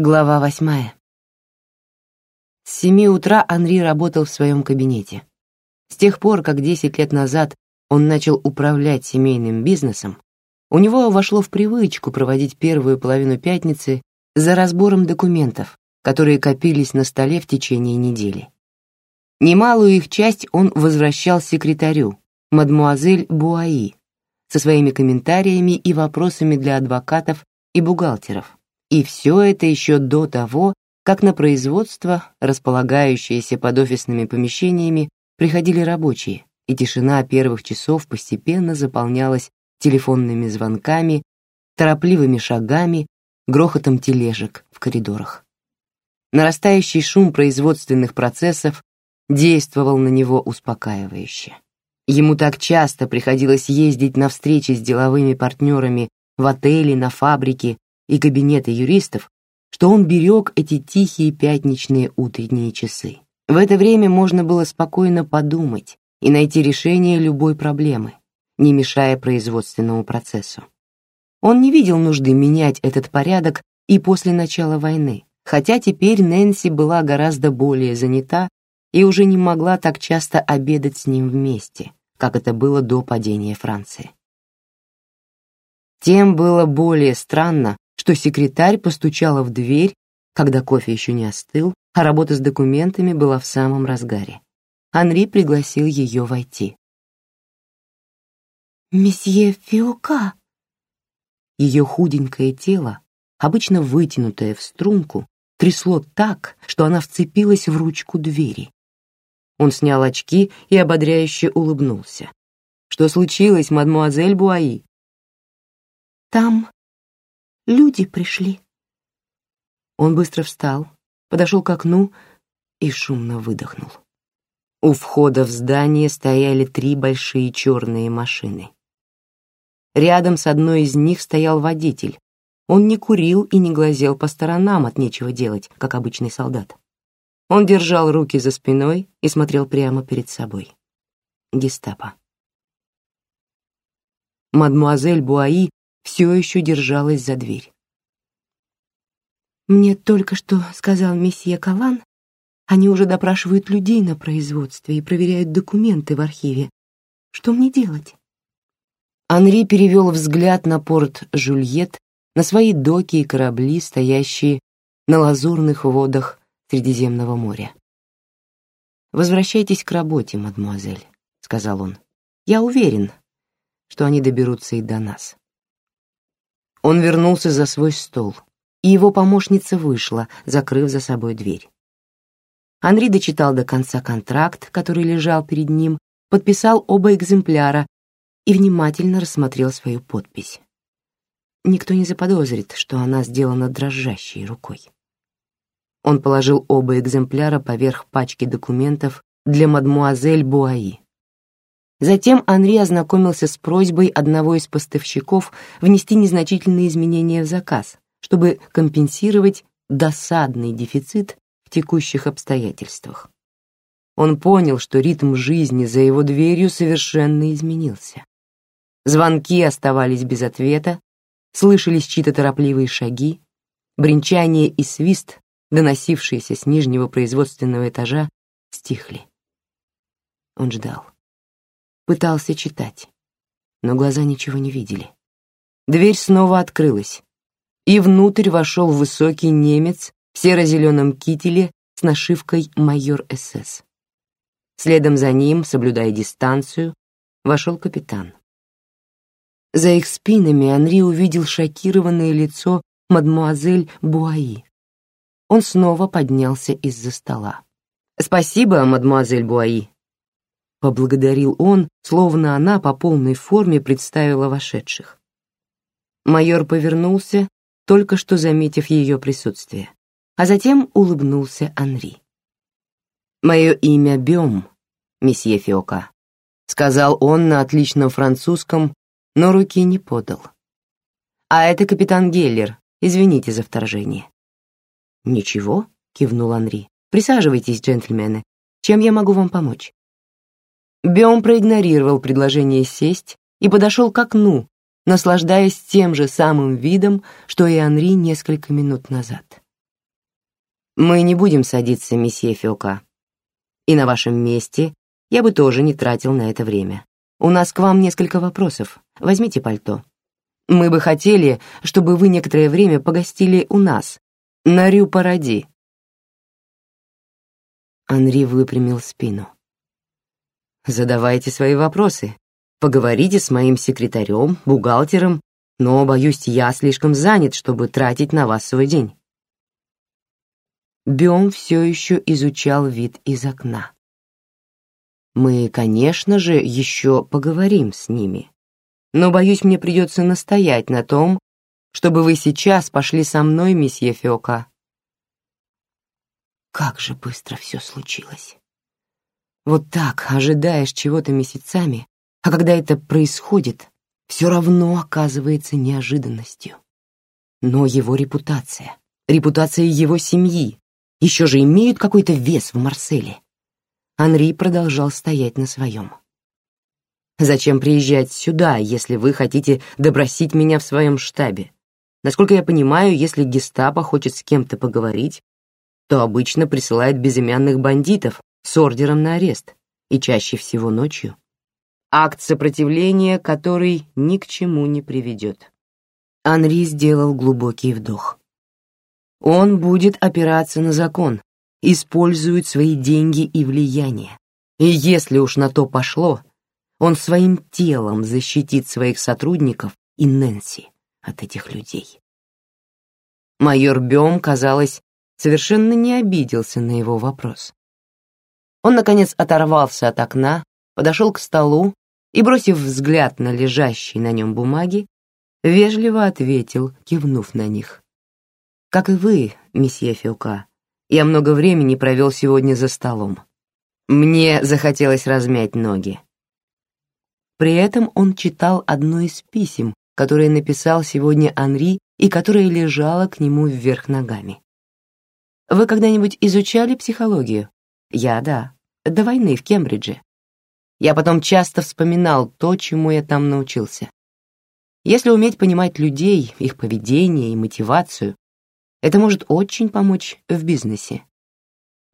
Глава восьмая. С семи утра Анри работал в своем кабинете. С тех пор, как десять лет назад он начал управлять семейным бизнесом, у него вошло в привычку проводить первую половину пятницы за разбором документов, которые копились на столе в течение недели. Немалую их часть он возвращал секретарю, мадмуазель Буаи, со своими комментариями и вопросами для адвокатов и бухгалтеров, и все это еще до того, как на производство, располагающееся под офисными помещениями, приходили рабочие, и тишина первых часов постепенно заполнялась телефонными звонками, торопливыми шагами, грохотом тележек в коридорах. Нарастающий шум производственных процессов действовал на него успокаивающе. Ему так часто приходилось ездить на встречи с деловыми партнерами в отели, на фабрике, и кабинеты юристов, что он берег эти тихие пятничные утренние часы. В это время можно было спокойно подумать и найти решение любой проблемы, не мешая производственному процессу. Он не видел нужды менять этот порядок и после начала войны, хотя теперь Нэнси была гораздо более занята и уже не могла так часто обедать с ним вместе, как это было до падения Франции. Тем было более странно, что секретарь постучала в дверь, когда кофе еще не остыл, а работа с документами была в самом разгаре. Анри пригласил ее войти. «Месье Фиока!» Ее худенькое тело, обычно вытянутое в струнку, трясло так, что она вцепилась в ручку двери. Он снял очки и ободряюще улыбнулся. «Что случилось, мадмуазель Буаи?» «Там Люди пришли. Он быстро встал, подошел к окну и шумно выдохнул. У входа в здание стояли три большие черные машины. Рядом с одной из них стоял водитель. Он не курил и не глазел по сторонам от нечего делать, как обычный солдат. Он держал руки за спиной и смотрел прямо перед собой. Гестапо. Мадмуазель Буаи все еще держалась за дверь. «Мне только что сказал месье Калан, они уже допрашивают людей на производстве и проверяют документы в архиве. Что мне делать?» Анри перевел взгляд на порт Жульет, на свои доки и корабли, стоящие на лазурных водах Средиземного моря. «Возвращайтесь к работе, мадемуазель», — сказал он. «Я уверен, что они доберутся и до нас». Он вернулся за свой стол, и его помощница вышла, закрыв за собой дверь. Анри дочитал до конца контракт, который лежал перед ним, подписал оба экземпляра и внимательно рассмотрел свою подпись. Никто не заподозрит, что она сделана дрожащей рукой. Он положил оба экземпляра поверх пачки документов для мадмуазель Буаи. Затем Анри ознакомился с просьбой одного из поставщиков внести незначительные изменения в заказ, чтобы компенсировать досадный дефицит в текущих обстоятельствах. Он понял, что ритм жизни за его дверью совершенно изменился. Звонки оставались без ответа, слышались чьи-то торопливые шаги, бренчание и свист, доносившиеся с нижнего производственного этажа, стихли. Он ждал пытался читать, но глаза ничего не видели. Дверь снова открылась, и внутрь вошел высокий немец в серо-зеленом кителе с нашивкой «Майор СС». Следом за ним, соблюдая дистанцию, вошел капитан. За их спинами Анри увидел шокированное лицо мадмуазель Буаи. Он снова поднялся из-за стола. «Спасибо, мадмуазель Буаи», поблагодарил он, словно она по полной форме представила вошедших. Майор повернулся, только что заметив ее присутствие, а затем улыбнулся Анри. «Мое имя Бем, месье Фиока», — сказал он на отличном французском, но руки не подал. «А это капитан Геллер, извините за вторжение». «Ничего», — кивнул Анри. «Присаживайтесь, джентльмены. Чем я могу вам помочь?» Беом проигнорировал предложение сесть и подошел к окну, наслаждаясь тем же самым видом, что и Анри несколько минут назад. Мы не будем садиться, месье Фёка. И на вашем месте я бы тоже не тратил на это время. У нас к вам несколько вопросов. Возьмите пальто. Мы бы хотели, чтобы вы некоторое время погостили у нас, на Рю-Паради». Анри выпрямил спину. «Задавайте свои вопросы. Поговорите с моим секретарем, бухгалтером, но, боюсь, я слишком занят, чтобы тратить на вас свой день». Бем все еще изучал вид из окна. «Мы, конечно же, еще поговорим с ними, но, боюсь, мне придется настоять на том, чтобы вы сейчас пошли со мной, месье Фёка». Как же быстро все случилось. Вот так ожидаешь чего-то месяцами, а когда это происходит, все равно оказывается неожиданностью. Но его репутация, репутация его семьи, еще же имеют какой-то вес в Марселе. Анри продолжал стоять на своем. Зачем приезжать сюда, если вы хотите допросить меня в своем штабе? Насколько я понимаю, если гестапо хочет с кем-то поговорить, то обычно присылает безымянных бандитов с ордером на арест, и чаще всего ночью. Акт сопротивления, который ни к чему не приведет. Анри сделал глубокий вдох. Он будет опираться на закон, использует свои деньги и влияние. И если уж на то пошло, он своим телом защитит своих сотрудников и Нэнси от этих людей. Майор Бем, казалось, совершенно не обиделся на его вопрос. Он, наконец, оторвался от окна, подошел к столу и, бросив взгляд на лежащие на нем бумаги, вежливо ответил, кивнув на них. «Как и вы, месье Фюка, я много времени провел сегодня за столом. Мне захотелось размять ноги. При этом он читал одно из писем, которое написал сегодня Анри и которое лежало к нему вверх ногами. Вы когда-нибудь изучали психологию? Я да, до войны в Кембридже. Я потом часто вспоминал то, чему я там научился. Если уметь понимать людей, их поведение и мотивацию, это может очень помочь в бизнесе.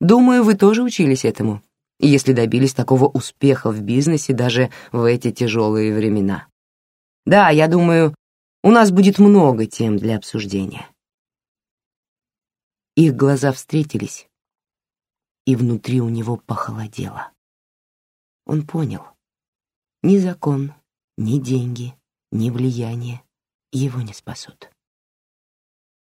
Думаю, вы тоже учились этому если добились такого успеха в бизнесе даже в эти тяжелые времена. Да, я думаю, у нас будет много тем для обсуждения. Их глаза встретились, и внутри у него похолодело. Он понял, ни закон, ни деньги, ни влияние его не спасут.